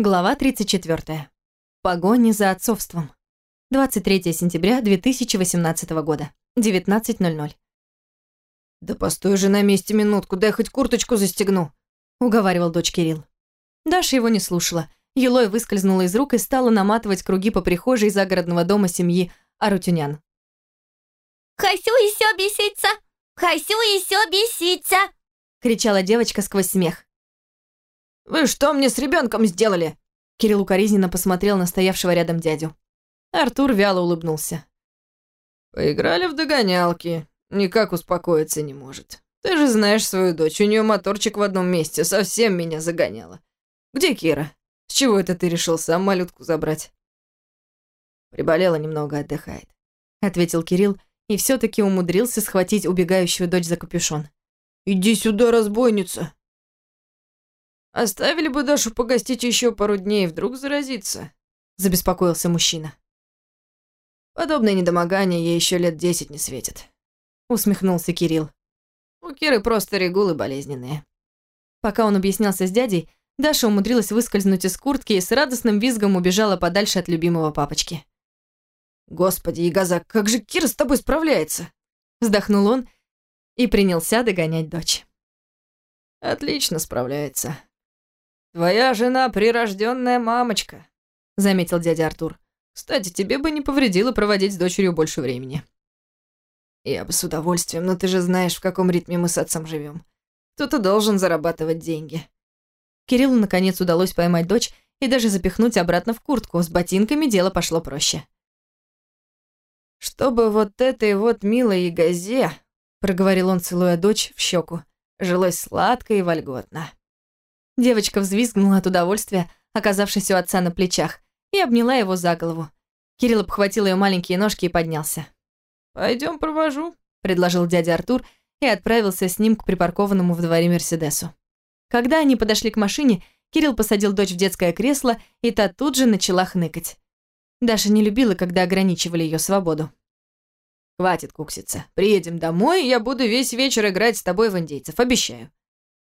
Глава 34. Погони за отцовством. 23 сентября 2018 года. 19.00. «Да постой же на месте минутку, дай хоть курточку застегну», — уговаривал дочь Кирилл. Даша его не слушала. Елой выскользнула из рук и стала наматывать круги по прихожей загородного дома семьи Арутюнян. «Хасю еще бесится! Хасю еще бесится!» — кричала девочка сквозь смех. «Вы что мне с ребенком сделали?» Кирилл укоризненно посмотрел на стоявшего рядом дядю. Артур вяло улыбнулся. «Поиграли в догонялки. Никак успокоиться не может. Ты же знаешь свою дочь, у нее моторчик в одном месте, совсем меня загоняла. Где Кира? С чего это ты решил сам малютку забрать?» «Приболела немного, отдыхает», — ответил Кирилл и все таки умудрился схватить убегающую дочь за капюшон. «Иди сюда, разбойница!» Оставили бы Дашу погостить еще пару дней, вдруг заразиться, забеспокоился мужчина. Подобное недомогание ей еще лет десять не светит. Усмехнулся Кирилл. У Киры просто регулы болезненные. Пока он объяснялся с дядей, Даша умудрилась выскользнуть из куртки и с радостным визгом убежала подальше от любимого папочки. «Господи, Ягазак, как же Кира с тобой справляется?» Вздохнул он и принялся догонять дочь. «Отлично справляется», «Твоя жена прирожденная мамочка», — заметил дядя Артур. «Кстати, тебе бы не повредило проводить с дочерью больше времени». «Я бы с удовольствием, но ты же знаешь, в каком ритме мы с отцом живем. Кто-то должен зарабатывать деньги». Кириллу наконец удалось поймать дочь и даже запихнуть обратно в куртку. С ботинками дело пошло проще. «Чтобы вот этой вот милой ягозе», — проговорил он, целуя дочь в щеку, — «жилось сладко и вольготно». Девочка взвизгнула от удовольствия, оказавшись у отца на плечах, и обняла его за голову. Кирилл обхватил ее маленькие ножки и поднялся. Пойдем провожу», — предложил дядя Артур и отправился с ним к припаркованному в дворе Мерседесу. Когда они подошли к машине, Кирилл посадил дочь в детское кресло, и та тут же начала хныкать. Даша не любила, когда ограничивали ее свободу. «Хватит кукситься. Приедем домой, и я буду весь вечер играть с тобой в индейцев, обещаю.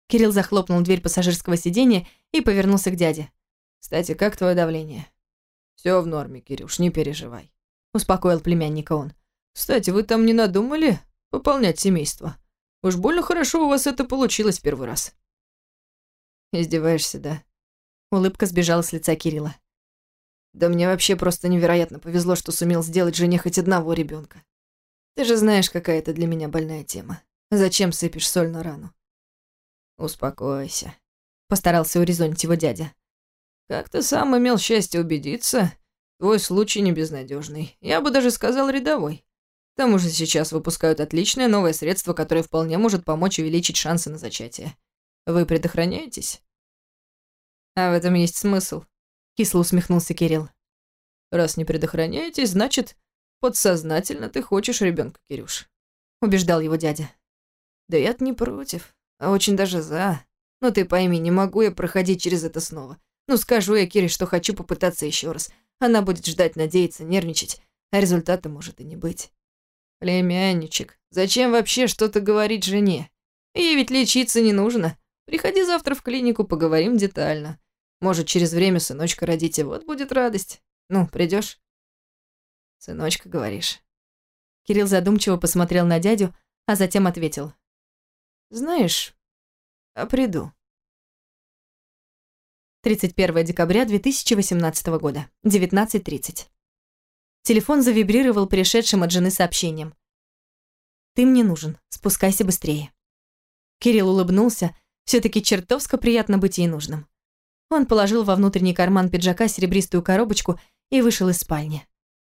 Кирилл захлопнул дверь пассажирского сиденья и повернулся к дяде. «Кстати, как твое давление?» Все в норме, Кирюш, не переживай», — успокоил племянника он. «Кстати, вы там не надумали пополнять семейство? Уж больно хорошо у вас это получилось первый раз». «Издеваешься, да?» Улыбка сбежала с лица Кирилла. «Да мне вообще просто невероятно повезло, что сумел сделать жене хоть одного ребенка. Ты же знаешь, какая это для меня больная тема. Зачем сыпешь соль на рану? «Успокойся», — постарался урезонить его дядя. «Как ты сам имел счастье убедиться, твой случай не безнадежный. Я бы даже сказал рядовой. К тому же сейчас выпускают отличное новое средство, которое вполне может помочь увеличить шансы на зачатие. Вы предохраняетесь?» «А в этом есть смысл», — кисло усмехнулся Кирилл. «Раз не предохраняетесь, значит, подсознательно ты хочешь ребенка, Кирюш», — убеждал его дядя. «Да я-то не против а очень даже за. Но ты пойми, не могу я проходить через это снова. Ну, скажу я Кире, что хочу попытаться еще раз. Она будет ждать, надеяться, нервничать, а результата может и не быть. Племянничек, зачем вообще что-то говорить жене? Ей ведь лечиться не нужно. Приходи завтра в клинику, поговорим детально. Может, через время сыночка родите, вот будет радость. Ну, придешь? Сыночка, говоришь. Кирилл задумчиво посмотрел на дядю, а затем ответил. Знаешь, а приду. 31 декабря 2018 года, 19.30. Телефон завибрировал пришедшим от жены сообщением. «Ты мне нужен, спускайся быстрее». Кирилл улыбнулся, все таки чертовско приятно быть ей нужным. Он положил во внутренний карман пиджака серебристую коробочку и вышел из спальни.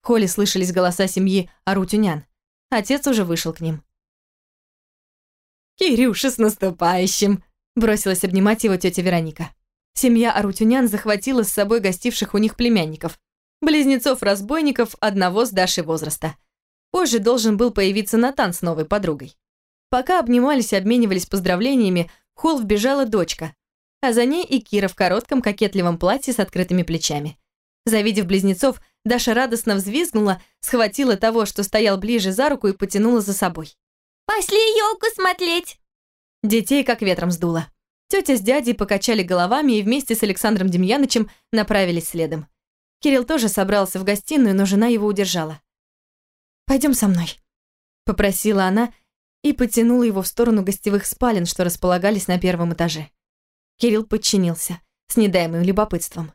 В холле слышались голоса семьи Арутюнян. Отец уже вышел к ним. «Кирюша, с наступающим!» Бросилась обнимать его тетя Вероника. Семья Арутюнян захватила с собой гостивших у них племянников. Близнецов-разбойников одного с Дашей возраста. Позже должен был появиться Натан с новой подругой. Пока обнимались и обменивались поздравлениями, в холл вбежала дочка, а за ней и Кира в коротком кокетливом платье с открытыми плечами. Завидев близнецов, Даша радостно взвизгнула, схватила того, что стоял ближе за руку и потянула за собой. «Пошли елку смотреть!» Детей как ветром сдуло. Тетя с дядей покачали головами и вместе с Александром Демьянычем направились следом. Кирилл тоже собрался в гостиную, но жена его удержала. Пойдем со мной», — попросила она и потянула его в сторону гостевых спален, что располагались на первом этаже. Кирилл подчинился, с недаемым любопытством.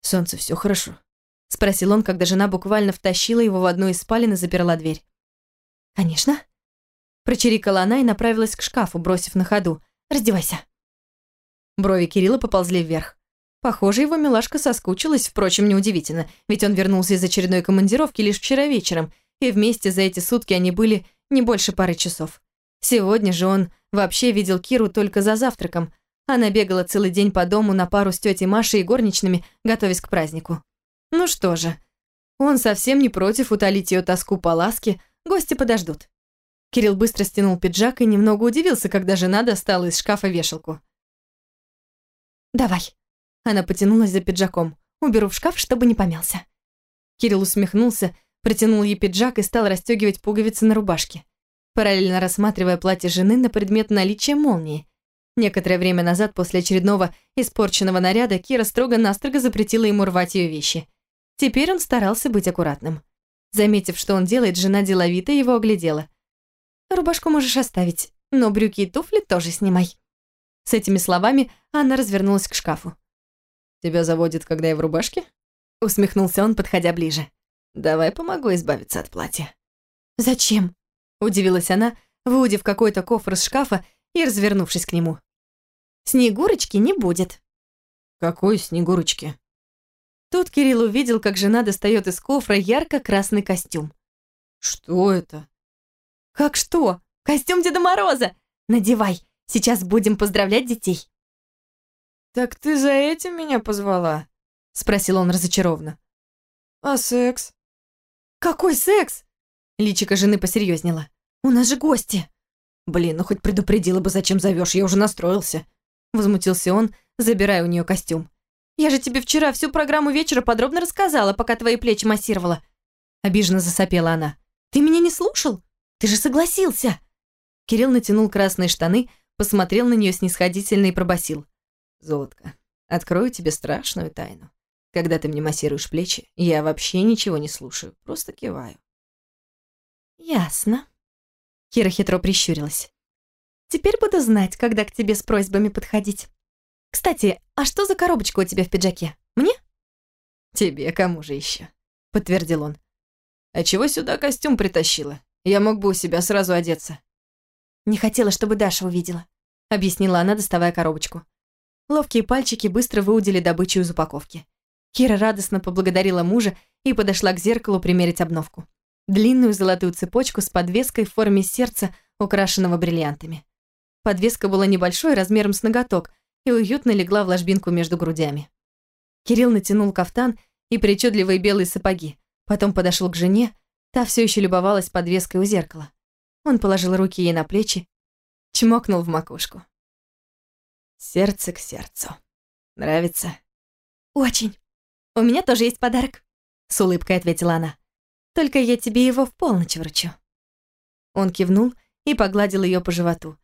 «Солнце, все хорошо?» — спросил он, когда жена буквально втащила его в одну из спален и заперла дверь. «Конечно». Прочирикала она и направилась к шкафу, бросив на ходу. «Раздевайся». Брови Кирилла поползли вверх. Похоже, его милашка соскучилась, впрочем, неудивительно, ведь он вернулся из очередной командировки лишь вчера вечером, и вместе за эти сутки они были не больше пары часов. Сегодня же он вообще видел Киру только за завтраком. Она бегала целый день по дому на пару с тетей Машей и горничными, готовясь к празднику. Ну что же, он совсем не против утолить ее тоску по ласке, гости подождут. Кирилл быстро стянул пиджак и немного удивился, когда жена достала из шкафа вешалку. «Давай». Она потянулась за пиджаком. «Уберу в шкаф, чтобы не помялся». Кирилл усмехнулся, протянул ей пиджак и стал расстегивать пуговицы на рубашке, параллельно рассматривая платье жены на предмет наличия молнии. Некоторое время назад, после очередного испорченного наряда, Кира строго-настрого запретила ему рвать ее вещи. Теперь он старался быть аккуратным. Заметив, что он делает, жена деловито его оглядела. «Рубашку можешь оставить, но брюки и туфли тоже снимай». С этими словами Анна развернулась к шкафу. «Тебя заводит, когда я в рубашке?» Усмехнулся он, подходя ближе. «Давай помогу избавиться от платья». «Зачем?» Удивилась она, выудив какой-то кофр из шкафа и развернувшись к нему. «Снегурочки не будет». «Какой Снегурочки?» Тут Кирилл увидел, как жена достает из кофра ярко-красный костюм. «Что это?» «Как что? Костюм Деда Мороза! Надевай, Сейчас будем поздравлять детей». «Так ты за этим меня позвала?» — спросил он разочарованно. «А секс?» «Какой секс?» Личико жены посерьезнела. «У нас же гости». «Блин, ну хоть предупредила бы, зачем зовешь, я уже настроился». Возмутился он, забирая у нее костюм. «Я же тебе вчера всю программу вечера подробно рассказала, пока твои плечи массировала». Обиженно засопела она. «Ты меня не слушал? Ты же согласился!» Кирилл натянул красные штаны, посмотрел на нее снисходительно и пробасил: «Золотко, открою тебе страшную тайну. Когда ты мне массируешь плечи, я вообще ничего не слушаю, просто киваю». «Ясно». Кира хитро прищурилась. «Теперь буду знать, когда к тебе с просьбами подходить. Кстати, а что за коробочка у тебя в пиджаке? Мне?» «Тебе кому же еще? подтвердил он. «А чего сюда костюм притащила? Я мог бы у себя сразу одеться». «Не хотела, чтобы Даша увидела», — объяснила она, доставая коробочку. Ловкие пальчики быстро выудили добычу из упаковки. Кира радостно поблагодарила мужа и подошла к зеркалу примерить обновку. Длинную золотую цепочку с подвеской в форме сердца, украшенного бриллиантами. Подвеска была небольшой, размером с ноготок, и уютно легла в ложбинку между грудями. Кирилл натянул кафтан и причудливые белые сапоги, потом подошел к жене, та все еще любовалась подвеской у зеркала. Он положил руки ей на плечи, чмокнул в макушку. Сердце к сердцу. Нравится? Очень. У меня тоже есть подарок, с улыбкой ответила она. Только я тебе его в полночь вручу. Он кивнул и погладил ее по животу,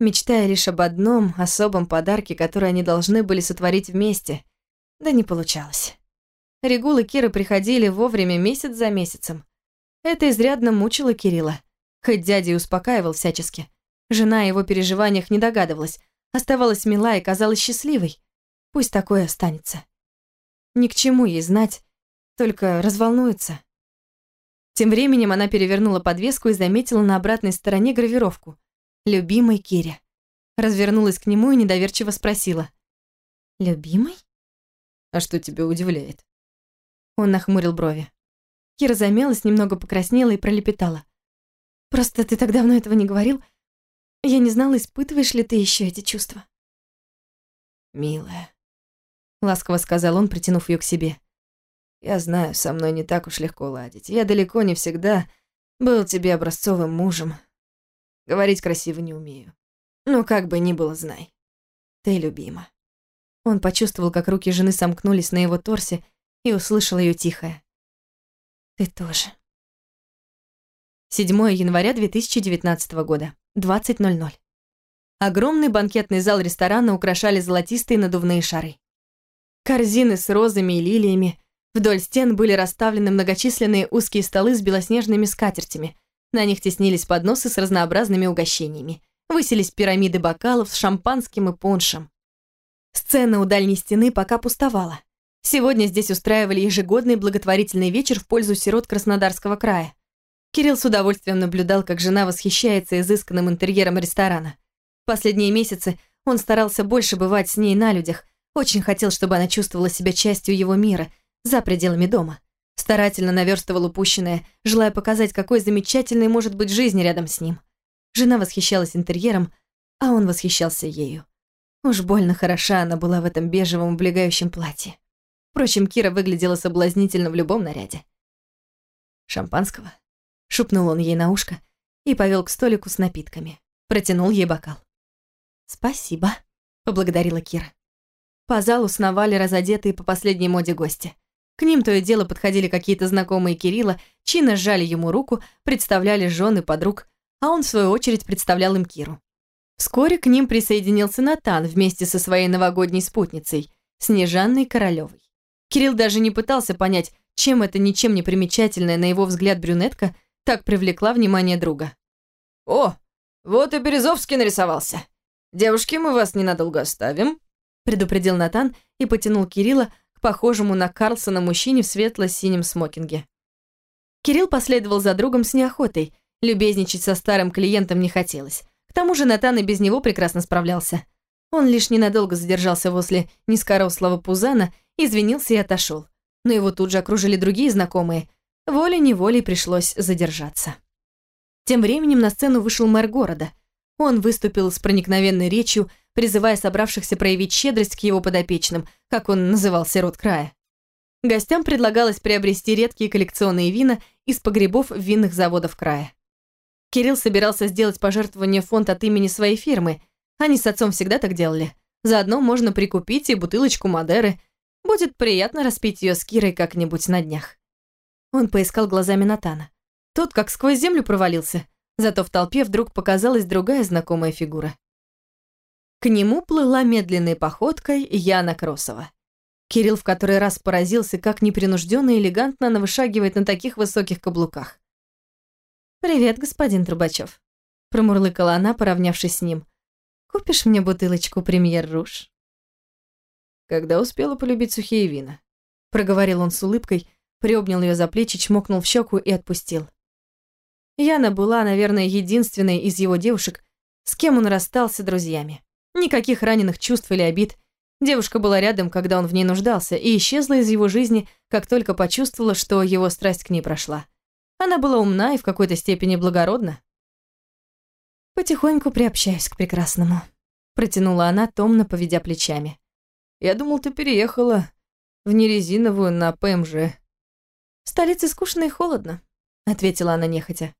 мечтая лишь об одном особом подарке, который они должны были сотворить вместе. Да не получалось. Регул и Кира приходили вовремя месяц за месяцем. Это изрядно мучило Кирилла. Хоть дядя и успокаивал всячески. Жена о его переживаниях не догадывалась, оставалась мила и казалась счастливой. Пусть такое останется. Ни к чему ей знать, только разволнуется. Тем временем она перевернула подвеску и заметила на обратной стороне гравировку. «Любимый Киря». Развернулась к нему и недоверчиво спросила. «Любимый?» «А что тебя удивляет?» Он нахмурил брови. Кира замялась, немного покраснела и пролепетала. Просто ты так давно этого не говорил. Я не знала, испытываешь ли ты еще эти чувства. Милая, ласково сказал он, притянув ее к себе. Я знаю, со мной не так уж легко ладить. Я далеко не всегда был тебе образцовым мужем. Говорить красиво не умею. Но как бы ни было, знай. Ты любима. Он почувствовал, как руки жены сомкнулись на его торсе и услышал ее тихое. Ты тоже. 7 января 2019 года, 20.00. Огромный банкетный зал ресторана украшали золотистые надувные шары. Корзины с розами и лилиями. Вдоль стен были расставлены многочисленные узкие столы с белоснежными скатертями. На них теснились подносы с разнообразными угощениями. Высились пирамиды бокалов с шампанским и пуншем. Сцена у дальней стены пока пустовала. Сегодня здесь устраивали ежегодный благотворительный вечер в пользу сирот Краснодарского края. Кирилл с удовольствием наблюдал, как жена восхищается изысканным интерьером ресторана. Последние месяцы он старался больше бывать с ней на людях, очень хотел, чтобы она чувствовала себя частью его мира, за пределами дома. Старательно наверстывал упущенное, желая показать, какой замечательной может быть жизнь рядом с ним. Жена восхищалась интерьером, а он восхищался ею. Уж больно хороша она была в этом бежевом облегающем платье. Впрочем, Кира выглядела соблазнительно в любом наряде. «Шампанского?» — шепнул он ей на ушко и повел к столику с напитками. Протянул ей бокал. «Спасибо», — поблагодарила Кира. По залу сновали разодетые по последней моде гости. К ним то и дело подходили какие-то знакомые Кирилла, чинно сжали ему руку, представляли жены, подруг, а он, в свою очередь, представлял им Киру. Вскоре к ним присоединился Натан вместе со своей новогодней спутницей, Снежанной Королевой. Кирилл даже не пытался понять, чем эта ничем не примечательная, на его взгляд, брюнетка так привлекла внимание друга. «О, вот и Березовский нарисовался. Девушки, мы вас ненадолго оставим», предупредил Натан и потянул Кирилла к похожему на Карлсона мужчине в светло-синем смокинге. Кирилл последовал за другом с неохотой, любезничать со старым клиентом не хотелось. К тому же Натан и без него прекрасно справлялся. Он лишь ненадолго задержался возле низкорослого пузана, извинился и отошел. Но его тут же окружили другие знакомые. Волей-неволей пришлось задержаться. Тем временем на сцену вышел мэр города. Он выступил с проникновенной речью, призывая собравшихся проявить щедрость к его подопечным, как он называл сирот края. Гостям предлагалось приобрести редкие коллекционные вина из погребов винных заводов края. Кирилл собирался сделать пожертвование в фонд от имени своей фирмы. Они с отцом всегда так делали. Заодно можно прикупить и бутылочку Мадеры. Будет приятно распить ее с Кирой как-нибудь на днях. Он поискал глазами Натана. Тот как сквозь землю провалился. Зато в толпе вдруг показалась другая знакомая фигура. К нему плыла медленной походкой Яна Кросова. Кирилл в который раз поразился, как непринужденно и элегантно она вышагивает на таких высоких каблуках. «Привет, господин Трубачев», — промурлыкала она, поравнявшись с ним. «Купишь мне бутылочку премьер-руж?» «Когда успела полюбить сухие вина?» — проговорил он с улыбкой, приобнял ее за плечи, чмокнул в щеку и отпустил. Яна была, наверное, единственной из его девушек, с кем он расстался друзьями. Никаких раненых чувств или обид. Девушка была рядом, когда он в ней нуждался, и исчезла из его жизни, как только почувствовала, что его страсть к ней прошла. Она была умна и в какой-то степени благородна. «Потихоньку приобщаюсь к прекрасному», — протянула она, томно поведя плечами. «Я думал, ты переехала в нерезиновую на ПМЖ». «В столице скучно и холодно», — ответила она нехотя.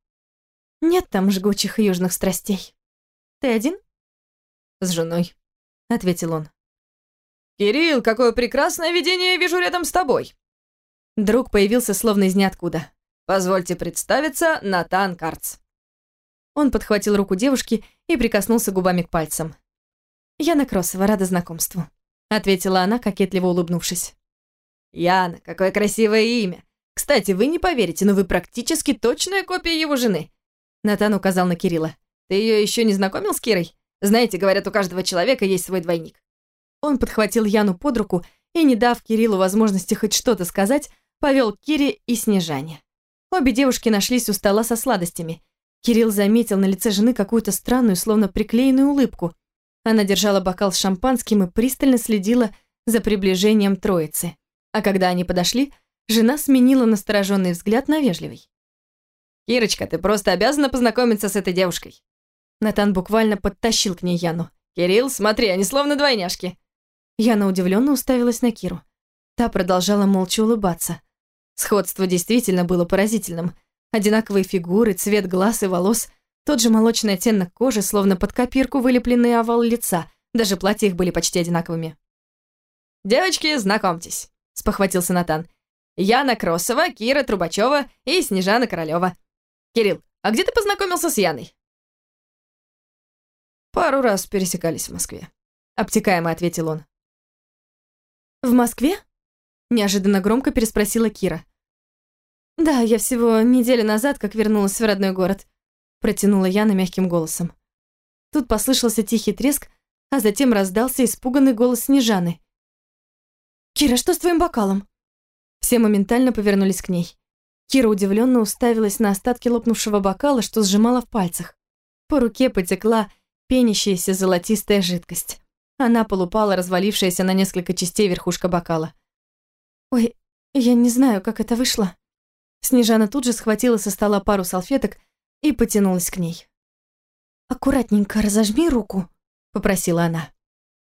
«Нет там жгучих южных страстей. Ты один?» с женой», — ответил он. «Кирилл, какое прекрасное видение я вижу рядом с тобой!» Друг появился словно из ниоткуда. «Позвольте представиться, Натан Карц». Он подхватил руку девушки и прикоснулся губами к пальцам. «Яна Кросова, рада знакомству», — ответила она, кокетливо улыбнувшись. «Яна, какое красивое имя! Кстати, вы не поверите, но вы практически точная копия его жены». Натан указал на Кирилла. «Ты ее еще не знакомил с Кирой?» Знаете, говорят, у каждого человека есть свой двойник. Он подхватил Яну под руку и, не дав Кириллу возможности хоть что-то сказать, повел Кире и Снежане. Обе девушки нашлись у стола со сладостями. Кирилл заметил на лице жены какую-то странную, словно приклеенную улыбку. Она держала бокал с шампанским и пристально следила за приближением троицы. А когда они подошли, жена сменила настороженный взгляд на вежливый. «Кирочка, ты просто обязана познакомиться с этой девушкой. Натан буквально подтащил к ней Яну. «Кирилл, смотри, они словно двойняшки». Яна удивленно уставилась на Киру. Та продолжала молча улыбаться. Сходство действительно было поразительным. Одинаковые фигуры, цвет глаз и волос, тот же молочный оттенок кожи, словно под копирку вылепленный овал лица. Даже платья их были почти одинаковыми. «Девочки, знакомьтесь», — спохватился Натан. «Яна Кросова, Кира Трубачева и Снежана Королева. Кирилл, а где ты познакомился с Яной?» Пару раз пересекались в Москве. Обтекаемо ответил он. В Москве? Неожиданно громко переспросила Кира. Да, я всего неделю назад как вернулась в родной город. Протянула Яна мягким голосом. Тут послышался тихий треск, а затем раздался испуганный голос Снежаны. «Кира, что с твоим бокалом?» Все моментально повернулись к ней. Кира удивленно уставилась на остатки лопнувшего бокала, что сжимала в пальцах. По руке потекла пенящаяся золотистая жидкость. А на пол упала развалившаяся на несколько частей верхушка бокала. «Ой, я не знаю, как это вышло». Снежана тут же схватила со стола пару салфеток и потянулась к ней. «Аккуратненько разожми руку», — попросила она.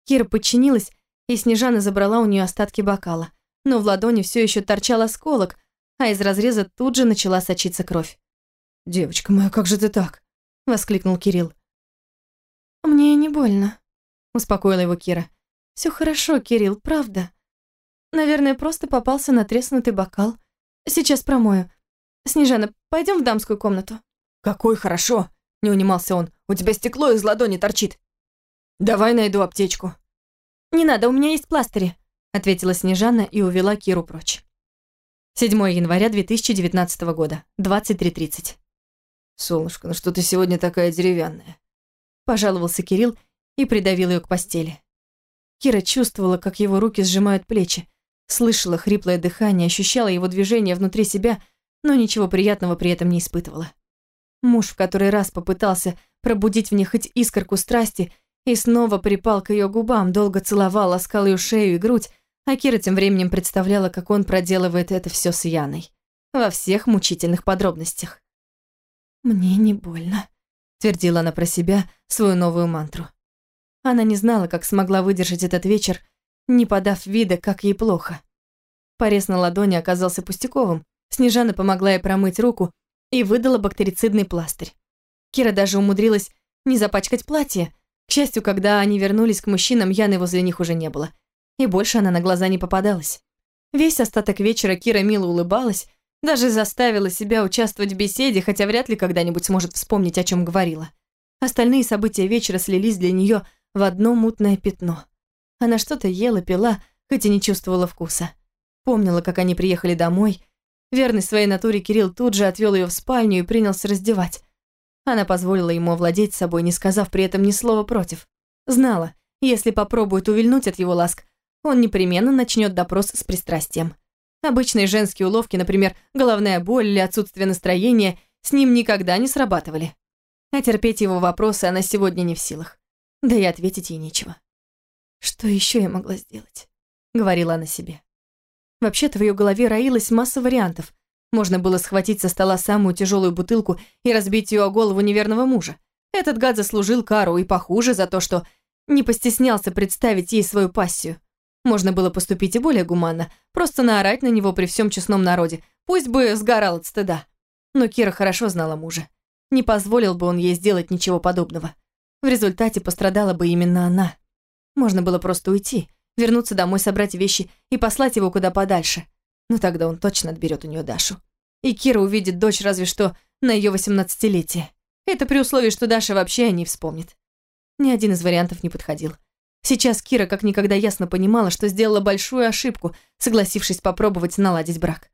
Кира подчинилась, и Снежана забрала у нее остатки бокала. Но в ладони все еще торчал осколок, а из разреза тут же начала сочиться кровь. «Девочка моя, как же ты так?» — воскликнул Кирилл. «Мне не больно», — успокоила его Кира. Все хорошо, Кирилл, правда. Наверное, просто попался на треснутый бокал. Сейчас промою. Снежана, пойдем в дамскую комнату». «Какой хорошо!» — не унимался он. «У тебя стекло из ладони торчит. Давай найду аптечку». «Не надо, у меня есть пластыри», — ответила Снежана и увела Киру прочь. 7 января 2019 года, 23.30. «Солнышко, ну что ты сегодня такая деревянная?» Пожаловался Кирилл и придавил ее к постели. Кира чувствовала, как его руки сжимают плечи, слышала хриплое дыхание, ощущала его движение внутри себя, но ничего приятного при этом не испытывала. Муж в который раз попытался пробудить в ней хоть искорку страсти и снова припал к ее губам, долго целовал, ласкал ее шею и грудь, а Кира тем временем представляла, как он проделывает это все с Яной. Во всех мучительных подробностях. «Мне не больно», — твердила она про себя свою новую мантру. Она не знала, как смогла выдержать этот вечер, не подав вида, как ей плохо. Порез на ладони оказался пустяковым. Снежана помогла ей промыть руку и выдала бактерицидный пластырь. Кира даже умудрилась не запачкать платье. К счастью, когда они вернулись к мужчинам, Яны возле них уже не было и больше она на глаза не попадалась. Весь остаток вечера Кира мило улыбалась, даже заставила себя участвовать в беседе, хотя вряд ли когда-нибудь сможет вспомнить, о чем говорила. Остальные события вечера слились для нее в одно мутное пятно. Она что-то ела, пила, хоть и не чувствовала вкуса. Помнила, как они приехали домой. Верный своей натуре Кирилл тут же отвел ее в спальню и принялся раздевать. Она позволила ему овладеть собой, не сказав при этом ни слова против. Знала, если попробует увильнуть от его ласк, он непременно начнет допрос с пристрастием. Обычные женские уловки, например, головная боль или отсутствие настроения, с ним никогда не срабатывали. А терпеть его вопросы она сегодня не в силах. Да и ответить ей нечего. «Что еще я могла сделать?» — говорила она себе. Вообще-то в ее голове роилась масса вариантов. Можно было схватить со стола самую тяжелую бутылку и разбить ее о голову неверного мужа. Этот гад заслужил кару и похуже за то, что не постеснялся представить ей свою пассию. Можно было поступить и более гуманно, просто наорать на него при всем честном народе, пусть бы сгорал от стыда. Но Кира хорошо знала мужа. Не позволил бы он ей сделать ничего подобного. В результате пострадала бы именно она. Можно было просто уйти, вернуться домой, собрать вещи и послать его куда подальше. Но тогда он точно отберет у нее Дашу. И Кира увидит дочь разве что на ее восемнадцатилетие. Это при условии, что Даша вообще о ней вспомнит. Ни один из вариантов не подходил. Сейчас Кира как никогда ясно понимала, что сделала большую ошибку, согласившись попробовать наладить брак.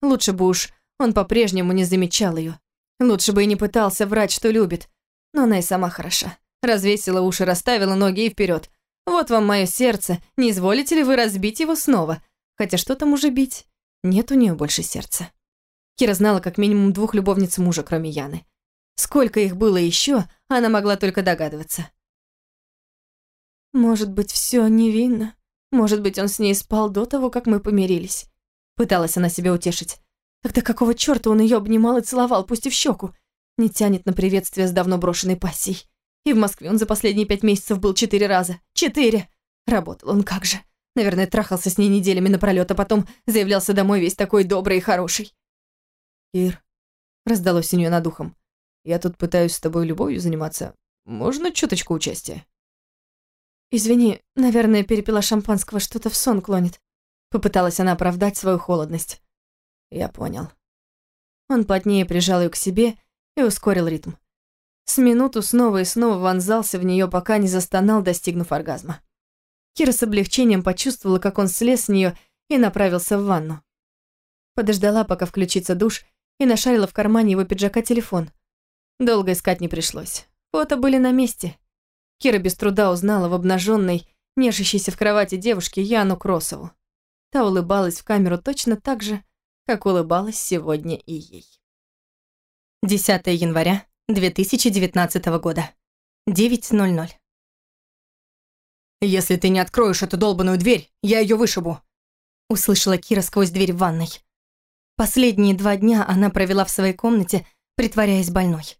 Лучше бы уж он по-прежнему не замечал ее. Лучше бы и не пытался врать, что любит. Но она и сама хороша. Развесила уши, расставила ноги и вперед. Вот вам мое сердце, не изволите ли вы разбить его снова? Хотя что там уже бить? Нет у нее больше сердца. Кира знала как минимум двух любовниц мужа, кроме Яны. Сколько их было еще, она могла только догадываться. Может быть, все невинно. Может быть, он с ней спал до того, как мы помирились. Пыталась она себя утешить. Тогда какого черта он ее обнимал и целовал, пусть и в щеку? Не тянет на приветствие с давно брошенной пассией. И в Москве он за последние пять месяцев был четыре раза. Четыре! Работал он как же. Наверное, трахался с ней неделями напролёт, а потом заявлялся домой весь такой добрый и хороший. «Ир», — раздалось у нее над ухом, — «я тут пытаюсь с тобой любовью заниматься. Можно чуточку участия?» «Извини, наверное, перепила шампанского, что-то в сон клонит». Попыталась она оправдать свою холодность. «Я понял». Он плотнее прижал ее к себе и ускорил ритм. С минуту снова и снова вонзался в нее, пока не застонал, достигнув оргазма. Кира с облегчением почувствовала, как он слез с нее и направился в ванну. Подождала, пока включится душ, и нашарила в кармане его пиджака телефон. Долго искать не пришлось. Фото были на месте. Кира без труда узнала в обнаженной, нежащейся в кровати девушке Яну Кросову. Та улыбалась в камеру точно так же, как улыбалась сегодня и ей. 10 января 2019 года. 9.00. «Если ты не откроешь эту долбаную дверь, я ее вышибу», услышала Кира сквозь дверь в ванной. Последние два дня она провела в своей комнате, притворяясь больной.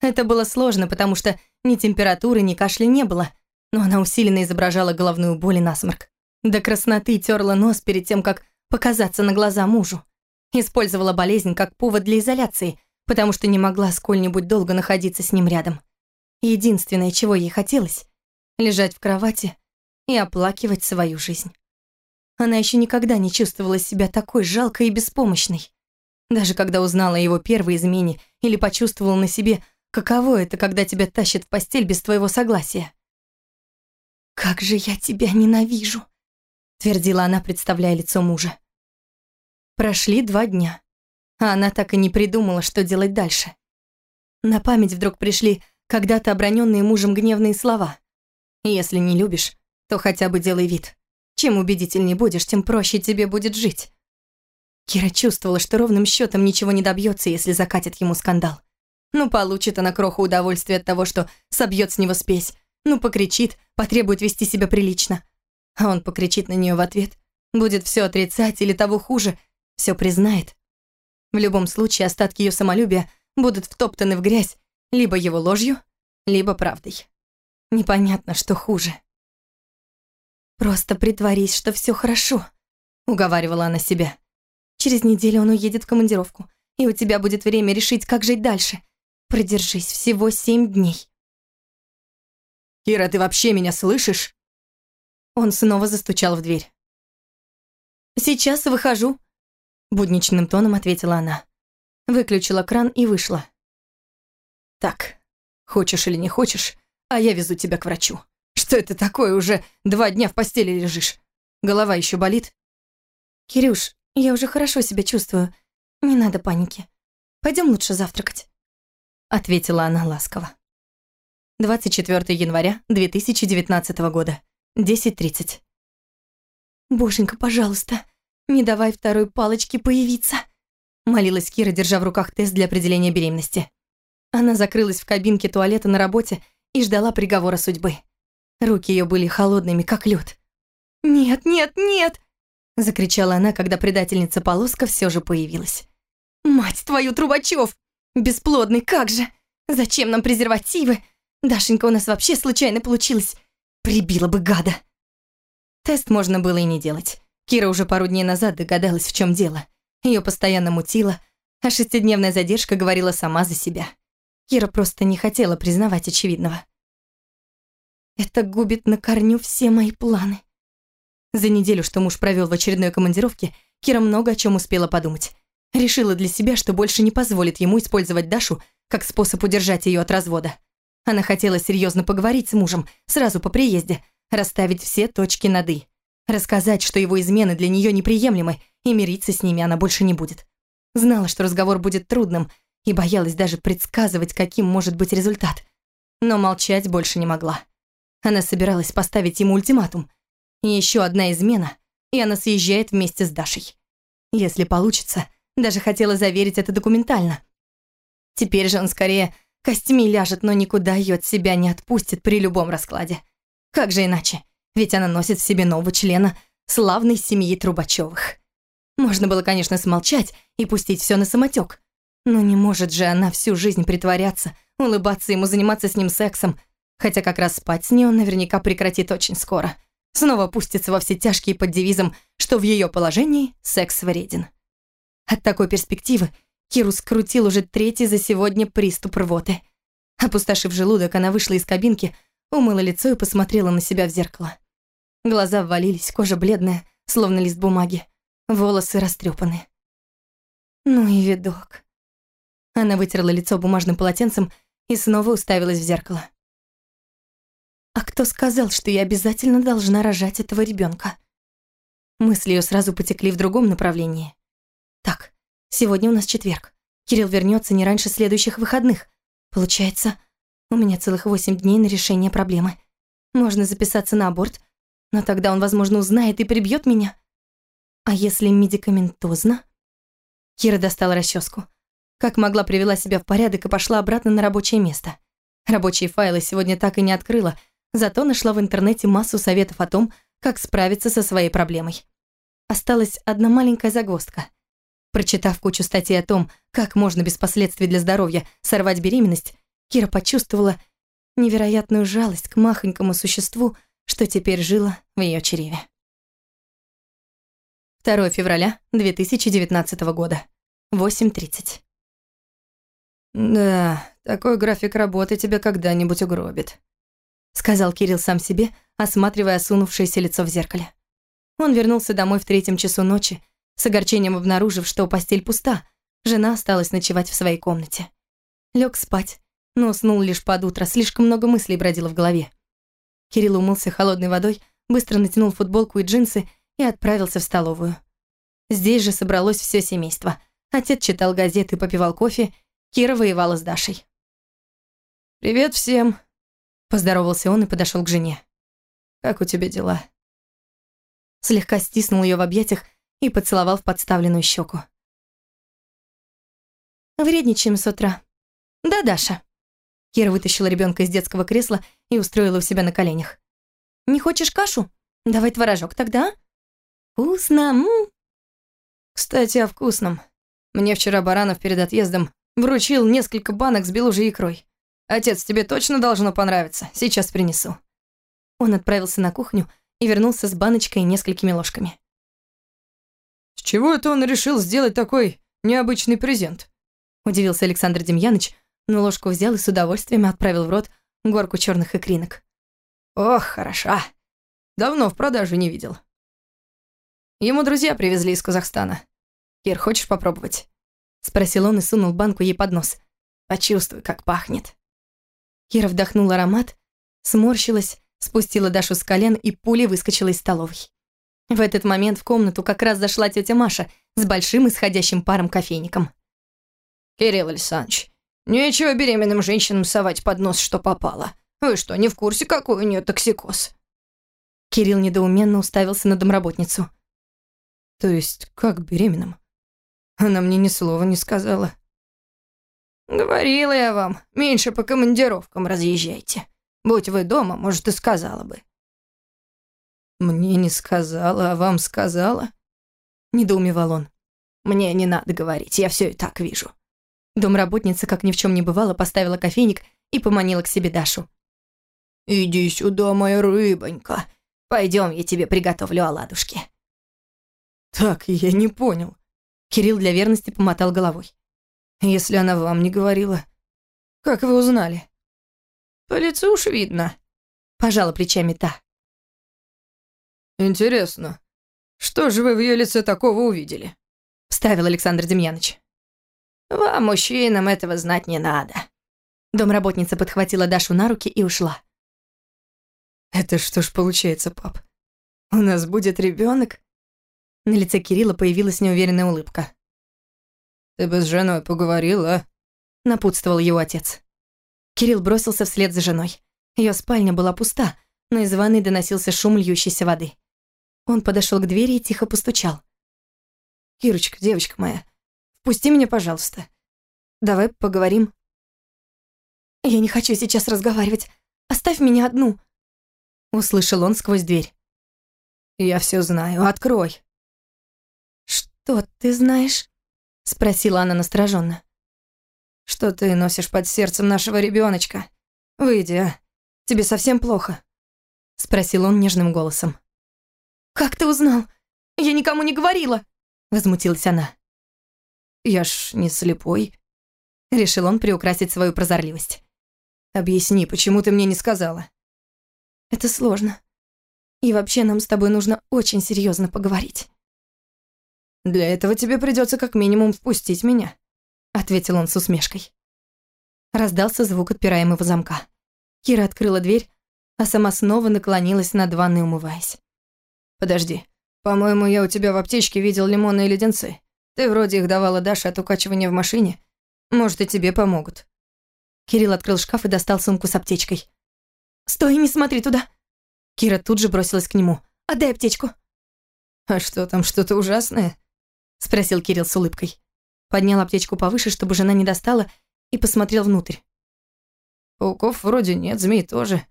Это было сложно, потому что ни температуры, ни кашля не было, но она усиленно изображала головную боль и насморк. До красноты терла нос перед тем, как показаться на глаза мужу. Использовала болезнь как повод для изоляции, потому что не могла сколь-нибудь долго находиться с ним рядом. Единственное, чего ей хотелось — лежать в кровати и оплакивать свою жизнь. Она еще никогда не чувствовала себя такой жалкой и беспомощной. Даже когда узнала о его первой измене или почувствовала на себе, каково это, когда тебя тащат в постель без твоего согласия. «Как же я тебя ненавижу!» твердила она, представляя лицо мужа. Прошли два дня, а она так и не придумала, что делать дальше. На память вдруг пришли когда-то оброненные мужем гневные слова. «Если не любишь, то хотя бы делай вид. Чем убедительнее будешь, тем проще тебе будет жить». Кира чувствовала, что ровным счетом ничего не добьется, если закатит ему скандал. Ну, получит она кроху удовольствия от того, что собьет с него спесь. Ну, покричит, потребует вести себя прилично а он покричит на нее в ответ, будет все отрицать или того хуже, все признает. В любом случае остатки ее самолюбия будут втоптаны в грязь либо его ложью, либо правдой. Непонятно, что хуже. «Просто притворись, что все хорошо», — уговаривала она себя. «Через неделю он уедет в командировку, и у тебя будет время решить, как жить дальше. Продержись всего семь дней». «Кира, ты вообще меня слышишь?» Он снова застучал в дверь. «Сейчас выхожу», — будничным тоном ответила она. Выключила кран и вышла. «Так, хочешь или не хочешь, а я везу тебя к врачу. Что это такое, уже два дня в постели лежишь? Голова еще болит?» «Кирюш, я уже хорошо себя чувствую. Не надо паники. Пойдем лучше завтракать», — ответила она ласково. 24 января 2019 года. 10.30. «Боженька, пожалуйста, не давай второй палочке появиться», молилась Кира, держа в руках тест для определения беременности. Она закрылась в кабинке туалета на работе и ждала приговора судьбы. Руки ее были холодными, как лед. «Нет, нет, нет!» закричала она, когда предательница Полоска все же появилась. «Мать твою, Трубачев! Бесплодный, как же! Зачем нам презервативы? Дашенька у нас вообще случайно получилась. Прибила бы гада. Тест можно было и не делать. Кира уже пару дней назад догадалась, в чем дело. Ее постоянно мутило, а шестидневная задержка говорила сама за себя. Кира просто не хотела признавать очевидного. Это губит на корню все мои планы. За неделю, что муж провел в очередной командировке, Кира много о чем успела подумать. Решила для себя, что больше не позволит ему использовать Дашу как способ удержать ее от развода. Она хотела серьезно поговорить с мужем сразу по приезде, расставить все точки над «и», рассказать, что его измены для нее неприемлемы, и мириться с ними она больше не будет. Знала, что разговор будет трудным, и боялась даже предсказывать, каким может быть результат. Но молчать больше не могла. Она собиралась поставить ему ультиматум. еще одна измена, и она съезжает вместе с Дашей. Если получится, даже хотела заверить это документально. Теперь же он скорее Костьми ляжет, но никуда ее от себя не отпустит при любом раскладе. Как же иначе? Ведь она носит в себе нового члена славной семьи Трубачевых. Можно было, конечно, смолчать и пустить все на самотек. Но не может же она всю жизнь притворяться, улыбаться ему, заниматься с ним сексом, хотя как раз спать с ней он наверняка прекратит очень скоро. Снова пустится во все тяжкие под девизом, что в ее положении секс вреден. От такой перспективы Киру скрутил уже третий за сегодня приступ рвоты. Опустошив желудок, она вышла из кабинки, умыла лицо и посмотрела на себя в зеркало. Глаза ввалились, кожа бледная, словно лист бумаги, волосы растрепаны. Ну и видок. Она вытерла лицо бумажным полотенцем и снова уставилась в зеркало. «А кто сказал, что я обязательно должна рожать этого ребенка? Мысли ее сразу потекли в другом направлении. «Так, сегодня у нас четверг. Кирилл вернется не раньше следующих выходных. Получается, у меня целых восемь дней на решение проблемы. Можно записаться на аборт, но тогда он, возможно, узнает и прибьет меня. А если медикаментозно? Кира достала расческу. Как могла, привела себя в порядок и пошла обратно на рабочее место. Рабочие файлы сегодня так и не открыла, зато нашла в интернете массу советов о том, как справиться со своей проблемой. Осталась одна маленькая загвоздка. Прочитав кучу статей о том, как можно без последствий для здоровья сорвать беременность, Кира почувствовала невероятную жалость к махонькому существу, что теперь жило в ее чреве. 2 февраля 2019 года, 8.30. «Да, такой график работы тебя когда-нибудь угробит», сказал Кирилл сам себе, осматривая осунувшееся лицо в зеркале. Он вернулся домой в третьем часу ночи, с огорчением обнаружив, что постель пуста, жена осталась ночевать в своей комнате. Лег спать, но уснул лишь под утро, слишком много мыслей бродило в голове. Кирилл умылся холодной водой, быстро натянул футболку и джинсы и отправился в столовую. Здесь же собралось все семейство. Отец читал газеты, попивал кофе, Кира воевала с Дашей. «Привет всем», – поздоровался он и подошел к жене. «Как у тебя дела?» Слегка стиснул ее в объятиях и поцеловал в подставленную щеку. «Вредничаем с утра. Да, Даша?» Кира вытащила ребенка из детского кресла и устроила у себя на коленях. «Не хочешь кашу? Давай творожок тогда. Вкусно, м, -м. Кстати, о вкусном. Мне вчера Баранов перед отъездом вручил несколько банок с белужей икрой. Отец, тебе точно должно понравиться. Сейчас принесу. Он отправился на кухню и вернулся с баночкой и несколькими ложками. «С чего это он решил сделать такой необычный презент?» Удивился Александр Демьяныч, но ложку взял и с удовольствием отправил в рот горку черных икринок. «Ох, хороша. Давно в продаже не видел. Ему друзья привезли из Казахстана. Кир, хочешь попробовать?» Спросил он и сунул банку ей под нос. «Почувствуй, как пахнет». Кира вдохнула аромат, сморщилась, спустила Дашу с колен и пулей выскочила из столовой. В этот момент в комнату как раз зашла тетя Маша с большим исходящим паром кофейником. «Кирилл Александрович, нечего беременным женщинам совать под нос, что попало. Вы что, не в курсе, какой у нее токсикоз?» Кирилл недоуменно уставился на домработницу. «То есть как беременным? Она мне ни слова не сказала». «Говорила я вам, меньше по командировкам разъезжайте. Будь вы дома, может, и сказала бы». «Мне не сказала, а вам сказала?» Недоумевал он. «Мне не надо говорить, я все и так вижу». Домработница, как ни в чем не бывало, поставила кофейник и поманила к себе Дашу. «Иди сюда, моя рыбонька. Пойдем, я тебе приготовлю оладушки». «Так, я не понял». Кирилл для верности помотал головой. «Если она вам не говорила, как вы узнали?» «По лицу уж видно», — пожала плечами та. «Интересно, что же вы в ее лице такого увидели?» — вставил Александр Демьяныч. «Вам, мужчинам, этого знать не надо». Домработница подхватила Дашу на руки и ушла. «Это что ж получается, пап? У нас будет ребенок? На лице Кирилла появилась неуверенная улыбка. «Ты бы с женой поговорила?» — напутствовал его отец. Кирилл бросился вслед за женой. Ее спальня была пуста, но из ванной доносился шум льющейся воды. Он подошел к двери и тихо постучал. «Кирочка, девочка моя, впусти меня, пожалуйста. Давай поговорим». «Я не хочу сейчас разговаривать. Оставь меня одну», — услышал он сквозь дверь. «Я все знаю. Открой». «Что ты знаешь?» — спросила она настороженно. «Что ты носишь под сердцем нашего ребеночка? Выйди, а? Тебе совсем плохо?» — спросил он нежным голосом. «Как ты узнал? Я никому не говорила!» Возмутилась она. «Я ж не слепой», — решил он приукрасить свою прозорливость. «Объясни, почему ты мне не сказала?» «Это сложно. И вообще нам с тобой нужно очень серьезно поговорить». «Для этого тебе придется как минимум впустить меня», — ответил он с усмешкой. Раздался звук отпираемого замка. Кира открыла дверь, а сама снова наклонилась над ванной, умываясь. «Подожди. По-моему, я у тебя в аптечке видел лимонные леденцы. Ты вроде их давала Даше от укачивания в машине. Может, и тебе помогут». Кирилл открыл шкаф и достал сумку с аптечкой. «Стой, не смотри туда!» Кира тут же бросилась к нему. «Отдай аптечку!» «А что там, что-то ужасное?» Спросил Кирилл с улыбкой. Поднял аптечку повыше, чтобы жена не достала, и посмотрел внутрь. «Пауков вроде нет, змей тоже.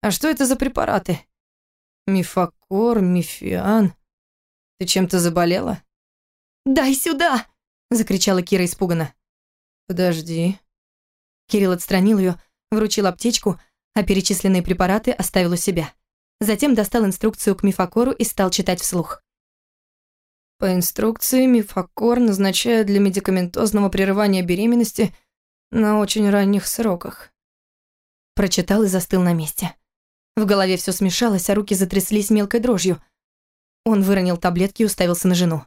А что это за препараты? Мифакор, мифиан. Ты чем-то заболела?» «Дай сюда!» – закричала Кира испуганно. «Подожди». Кирилл отстранил ее, вручил аптечку, а перечисленные препараты оставил у себя. Затем достал инструкцию к мифакору и стал читать вслух. По инструкции мифакор назначают для медикаментозного прерывания беременности на очень ранних сроках. Прочитал и застыл на месте. В голове все смешалось, а руки затряслись мелкой дрожью. Он выронил таблетки и уставился на жену.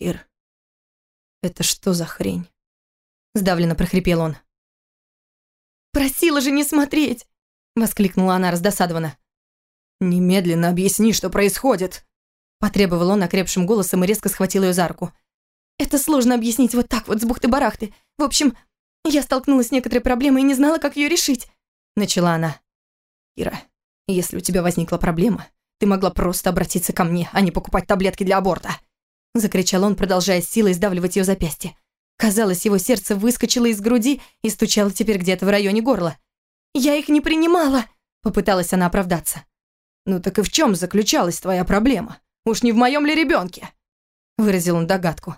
«Ир, это что за хрень?» Сдавленно прохрипел он. «Просила же не смотреть!» Воскликнула она раздосадованно. «Немедленно объясни, что происходит!» Потребовал он окрепшим голосом и резко схватил ее за руку. «Это сложно объяснить вот так вот, с бухты-барахты. В общем, я столкнулась с некоторой проблемой и не знала, как ее решить», начала она. «Ира, если у тебя возникла проблема, ты могла просто обратиться ко мне, а не покупать таблетки для аборта», закричал он, продолжая силой сдавливать ее запястье. Казалось, его сердце выскочило из груди и стучало теперь где-то в районе горла. «Я их не принимала!» – попыталась она оправдаться. «Ну так и в чем заключалась твоя проблема? Уж не в моем ли ребенке? выразил он догадку.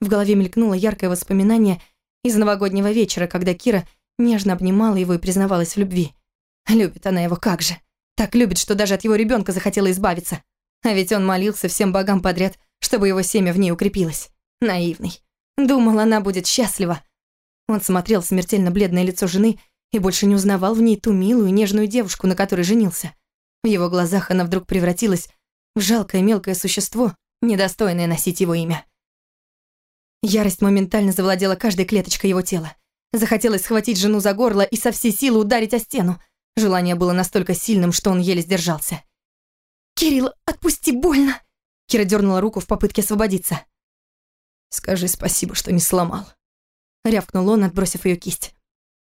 В голове мелькнуло яркое воспоминание из новогоднего вечера, когда Кира нежно обнимала его и признавалась в любви. Любит она его как же. Так любит, что даже от его ребенка захотела избавиться. А ведь он молился всем богам подряд, чтобы его семя в ней укрепилось. Наивный. Думал, она будет счастлива. Он смотрел смертельно бледное лицо жены и больше не узнавал в ней ту милую, нежную девушку, на которой женился. В его глазах она вдруг превратилась в жалкое мелкое существо, недостойное носить его имя. Ярость моментально завладела каждой клеточкой его тела. Захотелось схватить жену за горло и со всей силы ударить о стену. Желание было настолько сильным, что он еле сдержался. «Кирилл, отпусти, больно!» Кира дернула руку в попытке освободиться. «Скажи спасибо, что не сломал», — рявкнул он, отбросив ее кисть.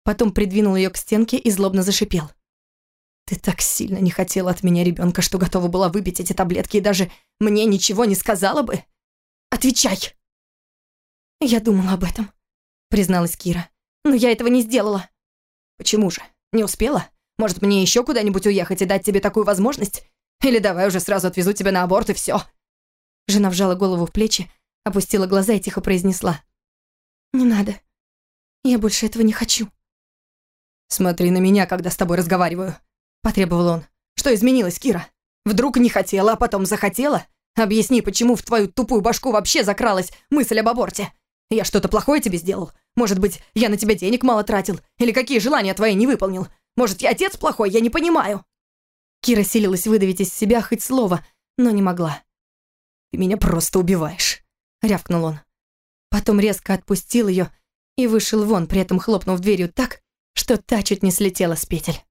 Потом придвинул ее к стенке и злобно зашипел. Ты так сильно не хотела от меня ребенка, что готова была выпить эти таблетки и даже мне ничего не сказала бы? Отвечай!» «Я думала об этом», — призналась Кира. «Но я этого не сделала». «Почему же? Не успела? Может, мне еще куда-нибудь уехать и дать тебе такую возможность? Или давай уже сразу отвезу тебя на аборт и все. Жена вжала голову в плечи, опустила глаза и тихо произнесла. «Не надо. Я больше этого не хочу». «Смотри на меня, когда с тобой разговариваю потребовал он. «Что изменилось, Кира? Вдруг не хотела, а потом захотела? Объясни, почему в твою тупую башку вообще закралась мысль об аборте? Я что-то плохое тебе сделал? Может быть, я на тебя денег мало тратил? Или какие желания твои не выполнил? Может, я отец плохой? Я не понимаю». Кира силилась выдавить из себя хоть слово, но не могла. «Ты меня просто убиваешь», — рявкнул он. Потом резко отпустил ее и вышел вон, при этом хлопнув дверью так, что та чуть не слетела с петель.